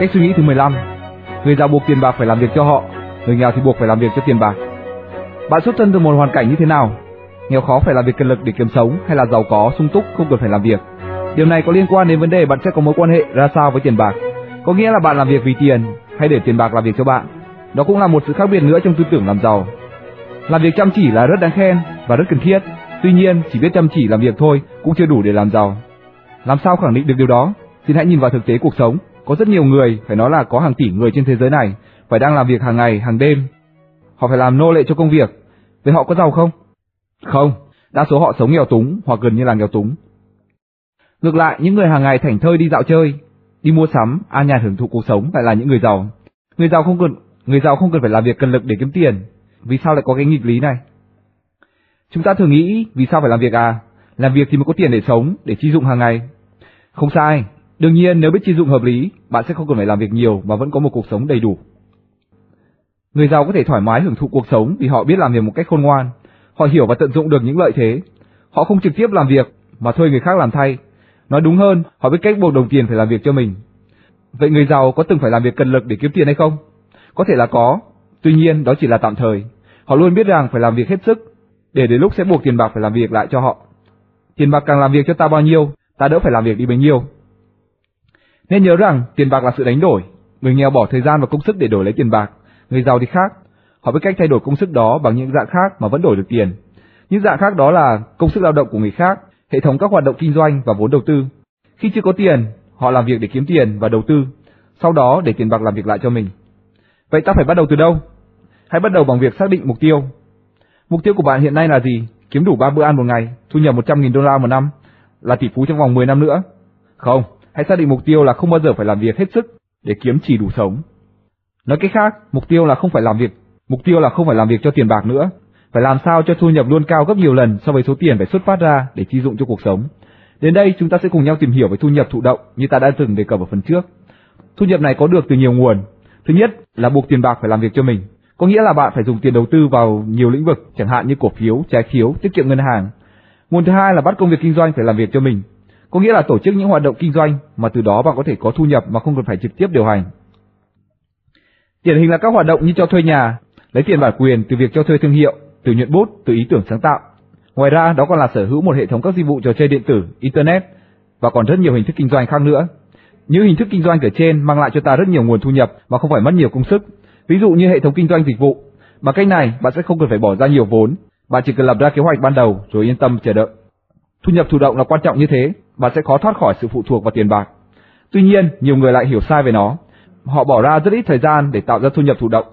Cách suy nghĩ thứ 15 Người giàu buộc tiền bạc phải làm việc cho họ, người nghèo thì buộc phải làm việc cho tiền bạc. Bạn xuất thân từ một hoàn cảnh như thế nào? Nghèo khó phải làm việc cần lực để kiếm sống hay là giàu có, sung túc không cần phải làm việc? Điều này có liên quan đến vấn đề bạn sẽ có mối quan hệ ra sao với tiền bạc. Có nghĩa là bạn làm việc vì tiền hay để tiền bạc làm việc cho bạn. Đó cũng là một sự khác biệt nữa trong tư tưởng làm giàu. Làm việc chăm chỉ là rất đáng khen và rất cần thiết. Tuy nhiên, chỉ biết chăm chỉ làm việc thôi cũng chưa đủ để làm giàu. Làm sao khẳng định được điều đó? Xin hãy nhìn vào thực tế cuộc sống. Có rất nhiều người, phải nói là có hàng tỷ người trên thế giới này, phải đang làm việc hàng ngày, hàng đêm. Họ phải làm nô lệ cho công việc. Vậy họ có giàu không? Không, đa số họ sống nghèo túng hoặc gần như là nghèo túng. Ngược lại, những người hàng ngày thảnh thơi đi dạo chơi, đi mua sắm, an nhàn hưởng thụ cuộc sống lại là những người giàu. Người giàu không cần người giàu không cần phải làm việc cần lực để kiếm tiền. Vì sao lại có cái nghịch lý này? Chúng ta thường nghĩ vì sao phải làm việc à? Làm việc thì mới có tiền để sống, để chi dụng hàng ngày. Không sai, đương nhiên nếu biết chi dụng hợp lý, bạn sẽ không cần phải làm việc nhiều mà vẫn có một cuộc sống đầy đủ. Người giàu có thể thoải mái hưởng thụ cuộc sống vì họ biết làm việc một cách khôn ngoan, họ hiểu và tận dụng được những lợi thế. Họ không trực tiếp làm việc mà thuê người khác làm thay. Nói đúng hơn, họ biết cách buộc đồng tiền phải làm việc cho mình. Vậy người giàu có từng phải làm việc cần lực để kiếm tiền hay không? Có thể là có, tuy nhiên đó chỉ là tạm thời. Họ luôn biết rằng phải làm việc hết sức, để đến lúc sẽ buộc tiền bạc phải làm việc lại cho họ. Tiền bạc càng làm việc cho ta bao nhiêu, ta đỡ phải làm việc đi bấy nhiêu. Nên nhớ rằng tiền bạc là sự đánh đổi, người nghèo bỏ thời gian và công sức để đổi lấy tiền bạc, người giàu thì khác, họ biết cách thay đổi công sức đó bằng những dạng khác mà vẫn đổi được tiền. Những dạng khác đó là công sức lao động của người khác, hệ thống các hoạt động kinh doanh và vốn đầu tư. Khi chưa có tiền, họ làm việc để kiếm tiền và đầu tư, sau đó để tiền bạc làm việc lại cho mình. Vậy ta phải bắt đầu từ đâu? Hãy bắt đầu bằng việc xác định mục tiêu. Mục tiêu của bạn hiện nay là gì? Kiếm đủ 3 bữa ăn một ngày, thu nhập 100.000 đô la một năm, là tỷ phú trong vòng 10 năm nữa. Không, hãy xác định mục tiêu là không bao giờ phải làm việc hết sức để kiếm chỉ đủ sống. Nói cách khác, mục tiêu là không phải làm việc, mục tiêu là không phải làm việc cho tiền bạc nữa, phải làm sao cho thu nhập luôn cao gấp nhiều lần so với số tiền phải xuất phát ra để chi dụng cho cuộc sống. Đến đây chúng ta sẽ cùng nhau tìm hiểu về thu nhập thụ động như ta đã từng đề cập ở phần trước. Thu nhập này có được từ nhiều nguồn. Thứ nhất là buộc tiền bạc phải làm việc cho mình, có nghĩa là bạn phải dùng tiền đầu tư vào nhiều lĩnh vực, chẳng hạn như cổ phiếu, trái phiếu, tiết kiệm ngân hàng. Nguồn thứ hai là bắt công việc kinh doanh phải làm việc cho mình, có nghĩa là tổ chức những hoạt động kinh doanh mà từ đó bạn có thể có thu nhập mà không cần phải trực tiếp điều hành. Điển hình là các hoạt động như cho thuê nhà, lấy tiền bản quyền từ việc cho thuê thương hiệu, từ nhuận bút, từ ý tưởng sáng tạo. Ngoài ra, đó còn là sở hữu một hệ thống các dịch vụ trò chơi điện tử, internet và còn rất nhiều hình thức kinh doanh khác nữa. Những hình thức kinh doanh kể trên mang lại cho ta rất nhiều nguồn thu nhập mà không phải mất nhiều công sức. Ví dụ như hệ thống kinh doanh dịch vụ. Bằng cách này, bạn sẽ không cần phải bỏ ra nhiều vốn, bạn chỉ cần lập ra kế hoạch ban đầu rồi yên tâm chờ đợi. Thu nhập thụ động là quan trọng như thế, bạn sẽ khó thoát khỏi sự phụ thuộc vào tiền bạc. Tuy nhiên, nhiều người lại hiểu sai về nó. Họ bỏ ra rất ít thời gian để tạo ra thu nhập thụ động.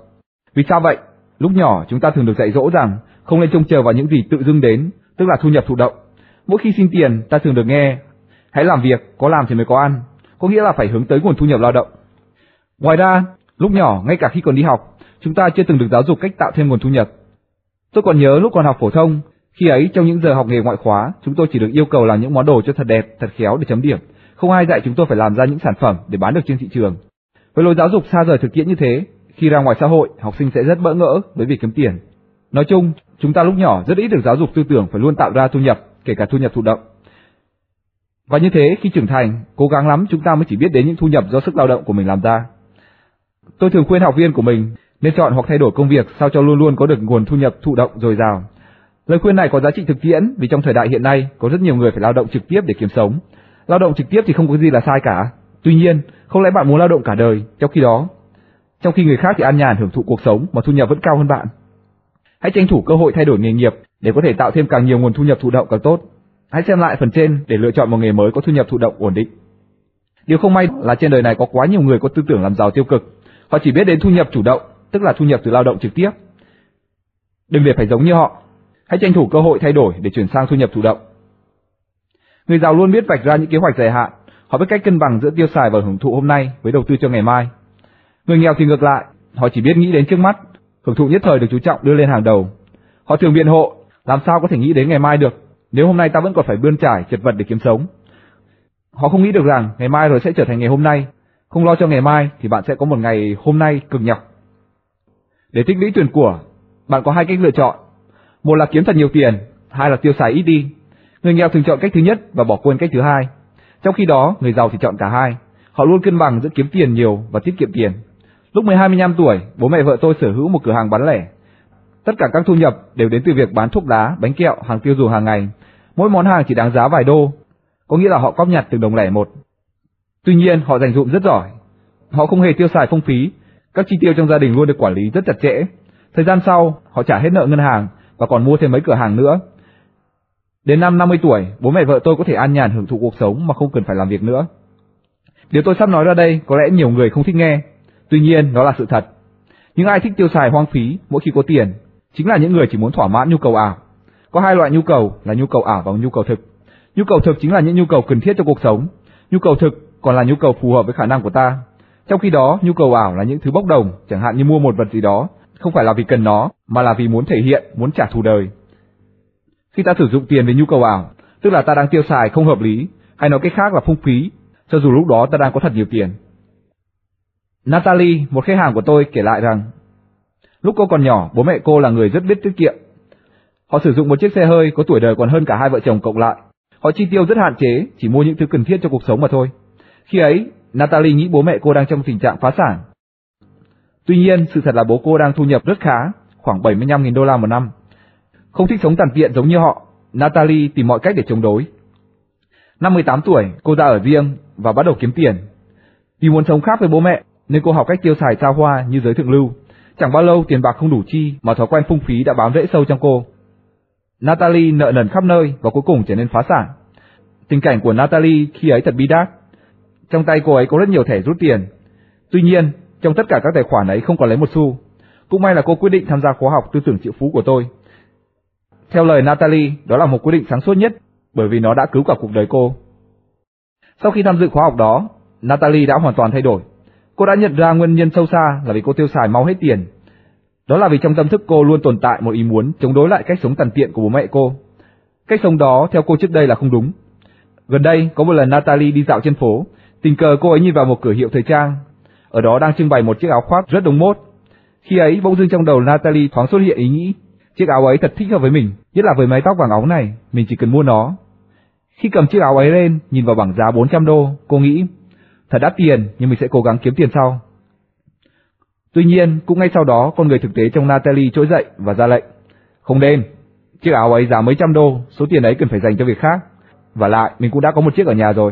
Vì sao vậy? Lúc nhỏ chúng ta thường được dạy dỗ rằng không nên trông chờ vào những gì tự dưng đến, tức là thu nhập thụ động. Mỗi khi xin tiền, ta thường được nghe hãy làm việc, có làm thì mới có ăn, có nghĩa là phải hướng tới nguồn thu nhập lao động. Ngoài ra, lúc nhỏ, ngay cả khi còn đi học, chúng ta chưa từng được giáo dục cách tạo thêm nguồn thu nhập. Tôi còn nhớ lúc còn học phổ thông, khi ấy trong những giờ học nghề ngoại khóa, chúng tôi chỉ được yêu cầu làm những món đồ cho thật đẹp, thật khéo để chấm điểm. Không ai dạy chúng tôi phải làm ra những sản phẩm để bán được trên thị trường. Với lối giáo dục xa rời thực tiễn như thế, khi ra ngoài xã hội, học sinh sẽ rất bỡ ngỡ với việc kiếm tiền. Nói chung, chúng ta lúc nhỏ rất ít được giáo dục tư tưởng phải luôn tạo ra thu nhập, kể cả thu nhập thụ động. Và như thế, khi trưởng thành, cố gắng lắm chúng ta mới chỉ biết đến những thu nhập do sức lao động của mình làm ra. Tôi thường khuyên học viên của mình nên chọn hoặc thay đổi công việc sao cho luôn luôn có được nguồn thu nhập thụ động dồi dào. Lời khuyên này có giá trị thực tiễn vì trong thời đại hiện nay có rất nhiều người phải lao động trực tiếp để kiếm sống. Lao động trực tiếp thì không có gì là sai cả. Tuy nhiên, không lẽ bạn muốn lao động cả đời, trong khi đó, trong khi người khác thì an nhàn hưởng thụ cuộc sống mà thu nhập vẫn cao hơn bạn. Hãy tranh thủ cơ hội thay đổi nghề nghiệp để có thể tạo thêm càng nhiều nguồn thu nhập thụ động càng tốt. Hãy xem lại phần trên để lựa chọn một nghề mới có thu nhập thụ động ổn định. Điều không may là trên đời này có quá nhiều người có tư tưởng làm giàu tiêu cực. Họ chỉ biết đến thu nhập chủ động, tức là thu nhập từ lao động trực tiếp. Đừng để phải giống như họ. Hãy tranh thủ cơ hội thay đổi để chuyển sang thu nhập thụ động. Người giàu luôn biết vạch ra những kế hoạch dài hạn, họ biết cách cân bằng giữa tiêu xài và hưởng thụ hôm nay với đầu tư cho ngày mai. Người nghèo thì ngược lại, họ chỉ biết nghĩ đến trước mắt, hưởng thụ nhất thời được chú trọng đưa lên hàng đầu. Họ thường biện hộ, làm sao có thể nghĩ đến ngày mai được, nếu hôm nay ta vẫn còn phải bươn trải chật vật để kiếm sống. Họ không nghĩ được rằng ngày mai rồi sẽ trở thành ngày hôm nay, không lo cho ngày mai thì bạn sẽ có một ngày hôm nay cực nhọc. Để tích lũy tiền của, bạn có hai cách lựa chọn. Một là kiếm thật nhiều tiền, hai là tiêu xài ít đi. Người nghèo thường chọn cách thứ nhất và bỏ quên cách thứ hai. Trong khi đó, người giàu thì chọn cả hai. Họ luôn cân bằng giữa kiếm tiền nhiều và tiết kiệm tiền. Lúc 12-15 tuổi, bố mẹ vợ tôi sở hữu một cửa hàng bán lẻ. Tất cả các thu nhập đều đến từ việc bán thuốc lá, bánh kẹo, hàng tiêu dùng hàng ngày. Mỗi món hàng chỉ đáng giá vài đô, có nghĩa là họ cóp nhặt từng đồng lẻ một. Tuy nhiên, họ dành dụm rất giỏi. Họ không hề tiêu xài phong phí, các chi tiêu trong gia đình luôn được quản lý rất chặt chẽ. Thời gian sau, họ trả hết nợ ngân hàng và còn mua thêm mấy cửa hàng nữa. Đến năm 50 tuổi, bố mẹ vợ tôi có thể an nhàn hưởng thụ cuộc sống mà không cần phải làm việc nữa. Điều tôi sắp nói ra đây có lẽ nhiều người không thích nghe, tuy nhiên nó là sự thật. Những ai thích tiêu xài hoang phí mỗi khi có tiền chính là những người chỉ muốn thỏa mãn nhu cầu ảo. Có hai loại nhu cầu là nhu cầu ảo và nhu cầu thực. Nhu cầu thực chính là những nhu cầu cần thiết cho cuộc sống. Nhu cầu thực còn là nhu cầu phù hợp với khả năng của ta. Trong khi đó, nhu cầu ảo là những thứ bốc đồng, chẳng hạn như mua một vật gì đó, không phải là vì cần nó, mà là vì muốn thể hiện, muốn trả thù đời. Khi ta sử dụng tiền vì nhu cầu ảo, tức là ta đang tiêu xài không hợp lý, hay nói cách khác là phung phí, cho dù lúc đó ta đang có thật nhiều tiền. Natalie, một khách hàng của tôi kể lại rằng, lúc cô còn nhỏ, bố mẹ cô là người rất biết tiết kiệm. Họ sử dụng một chiếc xe hơi có tuổi đời còn hơn cả hai vợ chồng cộng lại. Họ chi tiêu rất hạn chế, chỉ mua những thứ cần thiết cho cuộc sống mà thôi. Khi ấy, Natalie nghĩ bố mẹ cô đang trong tình trạng phá sản. Tuy nhiên, sự thật là bố cô đang thu nhập rất khá, khoảng 75.000 đô la một năm. Không thích sống tàn tiện giống như họ, Natalie tìm mọi cách để chống đối. Năm 18 tuổi, cô ra ở riêng và bắt đầu kiếm tiền. Vì muốn sống khác với bố mẹ, nên cô học cách tiêu xài xa hoa như giới thượng lưu. Chẳng bao lâu tiền bạc không đủ chi mà thói quen phung phí đã bám rễ sâu trong cô. Natalie nợ nần khắp nơi và cuối cùng trở nên phá sản. Tình cảnh của Natalie khi ấy thật bi đát. Trong tay cô ấy có rất nhiều thẻ rút tiền. Tuy nhiên, trong tất cả các tài khoản ấy không có lấy một xu. Cũng may là cô quyết định tham gia khóa học tư tưởng triệu phú của tôi. Theo lời Natalie, đó là một quyết định sáng suốt nhất bởi vì nó đã cứu cả cuộc đời cô. Sau khi tham dự khóa học đó, Natalie đã hoàn toàn thay đổi. Cô đã nhận ra nguyên nhân sâu xa là vì cô tiêu xài mau hết tiền. Đó là vì trong tâm thức cô luôn tồn tại một ý muốn chống đối lại cách sống tàn tiện của bố mẹ cô. Cách sống đó theo cô trước đây là không đúng. Gần đây có một lần Natalie đi dạo trên phố, tình cờ cô ấy nhìn vào một cửa hiệu thời trang. Ở đó đang trưng bày một chiếc áo khoác rất đúng mốt. Khi ấy bỗng dưng trong đầu Natalie thoáng xuất hiện ý nghĩ, chiếc áo ấy thật thích hợp với mình, nhất là với mái tóc vàng óng này, mình chỉ cần mua nó. Khi cầm chiếc áo ấy lên, nhìn vào bảng giá 400 đô, cô nghĩ, thật đắt tiền nhưng mình sẽ cố gắng kiếm tiền sau. Tuy nhiên, cũng ngay sau đó con người thực tế trong Natalie trỗi dậy và ra lệnh. Không nên, chiếc áo ấy giá mấy trăm đô, số tiền ấy cần phải dành cho việc khác. Và lại, mình cũng đã có một chiếc ở nhà rồi.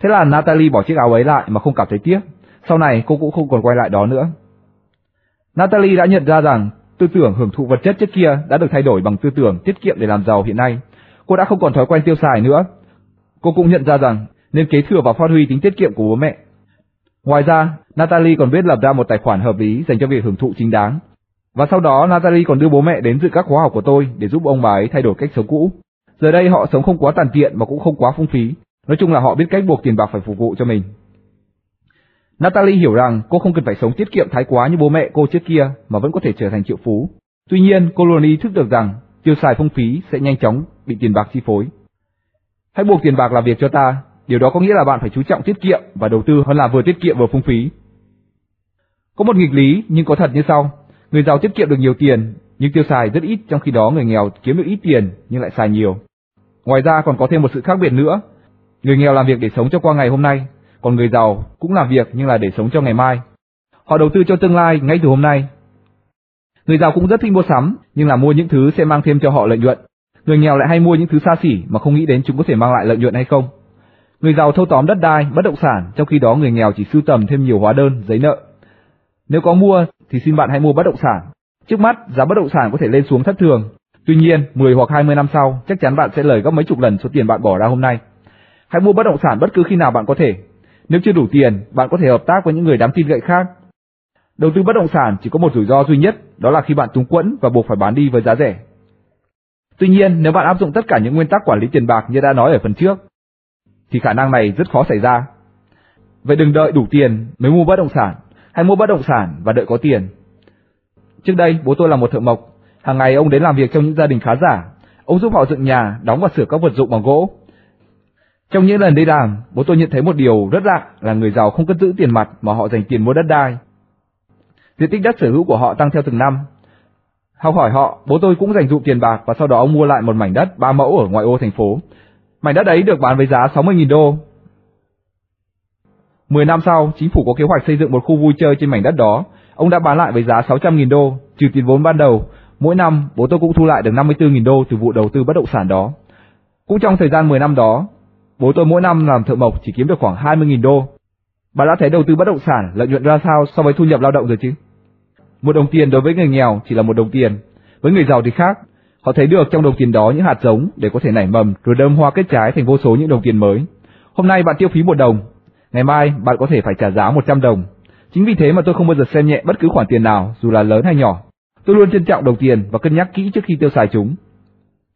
Thế là Natalie bỏ chiếc áo ấy lại mà không cảm thấy tiếc. Sau này cô cũng không còn quay lại đó nữa. Natalie đã nhận ra rằng tư tưởng hưởng thụ vật chất trước kia đã được thay đổi bằng tư tưởng tiết kiệm để làm giàu hiện nay. Cô đã không còn thói quen tiêu xài nữa. Cô cũng nhận ra rằng nên kế thừa và phát huy tính tiết kiệm của bố mẹ. Ngoài ra, Natalie còn biết lập ra một tài khoản hợp lý dành cho việc hưởng thụ chính đáng. Và sau đó Natalie còn đưa bố mẹ đến dự các khóa học của tôi để giúp ông bà ấy thay đổi cách sống cũ. Giờ đây họ sống không quá tàn tiện mà cũng không quá phung phí. Nói chung là họ biết cách buộc tiền bạc phải phục vụ cho mình. Natalie hiểu rằng cô không cần phải sống tiết kiệm thái quá như bố mẹ cô trước kia mà vẫn có thể trở thành triệu phú. Tuy nhiên, cô luôn ý thức được rằng tiêu xài phung phí sẽ nhanh chóng bị tiền bạc chi phối. Hãy buộc tiền bạc làm việc cho ta, điều đó có nghĩa là bạn phải chú trọng tiết kiệm và đầu tư hơn là vừa tiết kiệm vừa phung phí. Có một nghịch lý nhưng có thật như sau, người giàu tiết kiệm được nhiều tiền nhưng tiêu xài rất ít trong khi đó người nghèo kiếm được ít tiền nhưng lại xài nhiều. Ngoài ra còn có thêm một sự khác biệt nữa, người nghèo làm việc để sống cho qua ngày hôm nay, còn người giàu cũng làm việc nhưng là để sống cho ngày mai. Họ đầu tư cho tương lai ngay từ hôm nay. Người giàu cũng rất thích mua sắm, nhưng là mua những thứ sẽ mang thêm cho họ lợi nhuận. Người nghèo lại hay mua những thứ xa xỉ mà không nghĩ đến chúng có thể mang lại lợi nhuận hay không. Người giàu thâu tóm đất đai, bất động sản, trong khi đó người nghèo chỉ sưu tầm thêm nhiều hóa đơn, giấy nợ. Nếu có mua thì xin bạn hãy mua bất động sản. Trước mắt, giá bất động sản có thể lên xuống thất thường. Tuy nhiên, 10 hoặc 20 năm sau, chắc chắn bạn sẽ lời gấp mấy chục lần số tiền bạn bỏ ra hôm nay. Hãy mua bất động sản bất cứ khi nào bạn có thể, nếu chưa đủ tiền, bạn có thể hợp tác với những người đáng tin cậy khác. Đầu tư bất động sản chỉ có một rủi ro duy nhất, đó là khi bạn túng quẫn và buộc phải bán đi với giá rẻ. Tuy nhiên, nếu bạn áp dụng tất cả những nguyên tắc quản lý tiền bạc như đã nói ở phần trước, thì khả năng này rất khó xảy ra. Vậy đừng đợi đủ tiền mới mua bất động sản, hay mua bất động sản và đợi có tiền. Trước đây, bố tôi là một thợ mộc, hàng ngày ông đến làm việc trong những gia đình khá giả, ông giúp họ dựng nhà, đóng và sửa các vật dụng bằng gỗ, trong những lần đi làm, bố tôi nhận thấy một điều rất lạ là người giàu không cất giữ tiền mặt mà họ dành tiền mua đất đai. Diện tích đất sở hữu của họ tăng theo từng năm. Học hỏi họ, bố tôi cũng dành dụ tiền bạc và sau đó ông mua lại một mảnh đất ba mẫu ở ngoại ô thành phố. Mảnh đất ấy được bán với giá 60.000 đô. 10 năm sau, chính phủ có kế hoạch xây dựng một khu vui chơi trên mảnh đất đó. Ông đã bán lại với giá 600.000 đô, trừ tiền vốn ban đầu. Mỗi năm, bố tôi cũng thu lại được 54.000 đô từ vụ đầu tư bất động sản đó. Cũng trong thời gian 10 năm đó, Bố tôi mỗi năm làm thợ mộc chỉ kiếm được khoảng 20.000 đô. Bà đã thấy đầu tư bất động sản lợi nhuận ra sao so với thu nhập lao động rồi chứ? Một đồng tiền đối với người nghèo chỉ là một đồng tiền, với người giàu thì khác. Họ thấy được trong đồng tiền đó những hạt giống để có thể nảy mầm rồi đơm hoa kết trái thành vô số những đồng tiền mới. Hôm nay bạn tiêu phí một đồng, ngày mai bạn có thể phải trả giá 100 đồng. Chính vì thế mà tôi không bao giờ xem nhẹ bất cứ khoản tiền nào, dù là lớn hay nhỏ. Tôi luôn trân trọng đồng tiền và cân nhắc kỹ trước khi tiêu xài chúng.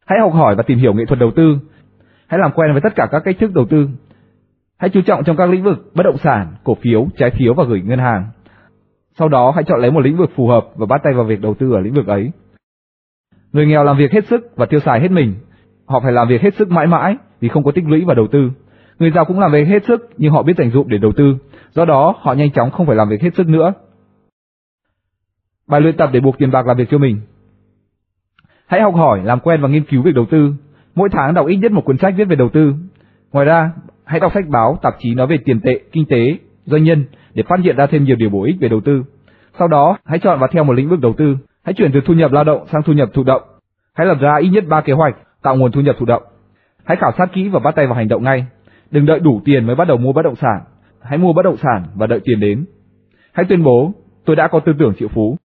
Hãy học hỏi và tìm hiểu nghệ thuật đầu tư, Hãy làm quen với tất cả các cách thức đầu tư. Hãy chú trọng trong các lĩnh vực bất động sản, cổ phiếu, trái phiếu và gửi ngân hàng. Sau đó hãy chọn lấy một lĩnh vực phù hợp và bắt tay vào việc đầu tư ở lĩnh vực ấy. Người nghèo làm việc hết sức và tiêu xài hết mình. Họ phải làm việc hết sức mãi mãi vì không có tích lũy và đầu tư. Người giàu cũng làm việc hết sức nhưng họ biết dành dụm để đầu tư. Do đó họ nhanh chóng không phải làm việc hết sức nữa. Bài luyện tập để buộc tiền bạc làm việc cho mình. Hãy học hỏi, làm quen và nghiên cứu việc đầu tư. Mỗi tháng đọc ít nhất một cuốn sách viết về đầu tư. Ngoài ra, hãy đọc sách báo, tạp chí nói về tiền tệ, kinh tế, doanh nhân để phát hiện ra thêm nhiều điều bổ ích về đầu tư. Sau đó, hãy chọn và theo một lĩnh vực đầu tư, hãy chuyển từ thu nhập lao động sang thu nhập thụ động. Hãy lập ra ít nhất 3 kế hoạch tạo nguồn thu nhập thụ động. Hãy khảo sát kỹ và bắt tay vào hành động ngay. Đừng đợi đủ tiền mới bắt đầu mua bất động sản. Hãy mua bất động sản và đợi tiền đến. Hãy tuyên bố, tôi đã có tư tưởng triệu phú.